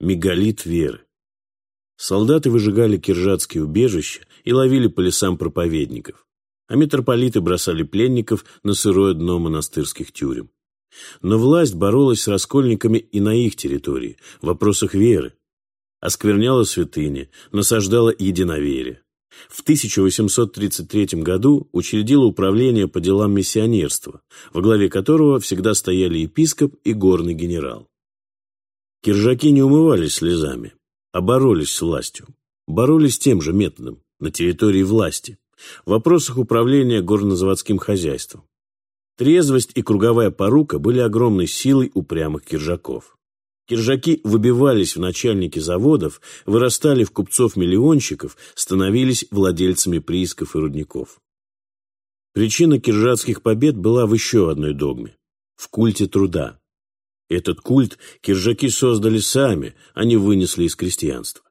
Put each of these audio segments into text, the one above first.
Мегалит веры. Солдаты выжигали киржатские убежища и ловили по лесам проповедников, а митрополиты бросали пленников на сырое дно монастырских тюрем. Но власть боролась с раскольниками и на их территории, в вопросах веры. Оскверняла святыни, насаждала единоверие. В 1833 году учредила управление по делам миссионерства, во главе которого всегда стояли епископ и горный генерал. Киржаки не умывались слезами, а боролись с властью. Боролись тем же методом, на территории власти, в вопросах управления горнозаводским хозяйством. Трезвость и круговая порука были огромной силой упрямых киржаков. Киржаки выбивались в начальники заводов, вырастали в купцов-миллионщиков, становились владельцами приисков и рудников. Причина киржатских побед была в еще одной догме – в культе труда. Этот культ киржаки создали сами, они вынесли из крестьянства.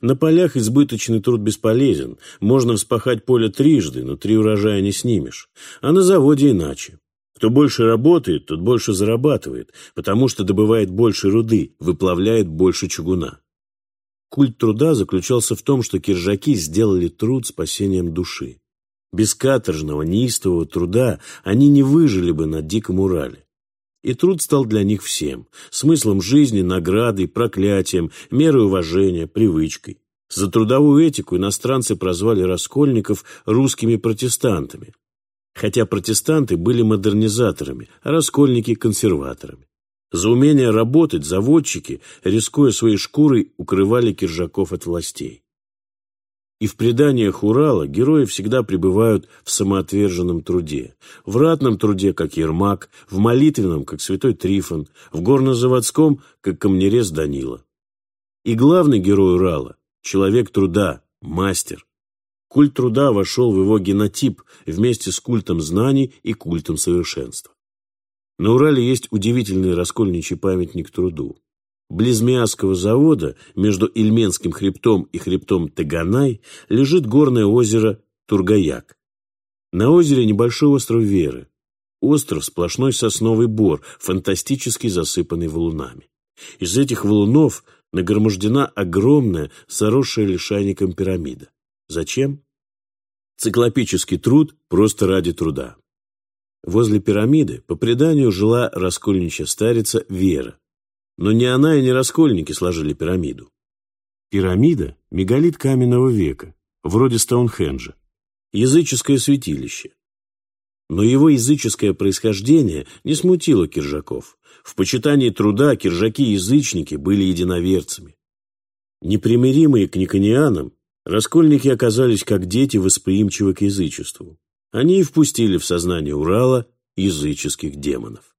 На полях избыточный труд бесполезен, можно вспахать поле трижды, но три урожая не снимешь. А на заводе иначе. Кто больше работает, тот больше зарабатывает, потому что добывает больше руды, выплавляет больше чугуна. Культ труда заключался в том, что киржаки сделали труд спасением души. Без каторжного, неистового труда они не выжили бы на Диком Урале. И труд стал для них всем – смыслом жизни, наградой, проклятием, мерой уважения, привычкой. За трудовую этику иностранцы прозвали раскольников русскими протестантами, хотя протестанты были модернизаторами, а раскольники – консерваторами. За умение работать заводчики, рискуя своей шкурой, укрывали киржаков от властей. И в преданиях Урала герои всегда пребывают в самоотверженном труде. В ратном труде, как Ермак, в молитвенном, как святой Трифон, в горнозаводском, как камнерез Данила. И главный герой Урала – человек труда, мастер. Культ труда вошел в его генотип вместе с культом знаний и культом совершенства. На Урале есть удивительный раскольничий памятник труду. Близ Миасского завода, между Ильменским хребтом и хребтом Таганай, лежит горное озеро Тургаяк. На озере небольшой остров Веры. Остров – сплошной сосновый бор, фантастически засыпанный валунами. Из этих валунов нагромождена огромная, заросшая лишайником пирамида. Зачем? Циклопический труд просто ради труда. Возле пирамиды, по преданию, жила раскольничья старица Вера. Но не она и не раскольники сложили пирамиду. Пирамида – мегалит каменного века, вроде Стоунхенджа, языческое святилище. Но его языческое происхождение не смутило киржаков. В почитании труда киржаки-язычники были единоверцами. Непримиримые к никонианам, раскольники оказались как дети восприимчивы к язычеству. Они и впустили в сознание Урала языческих демонов.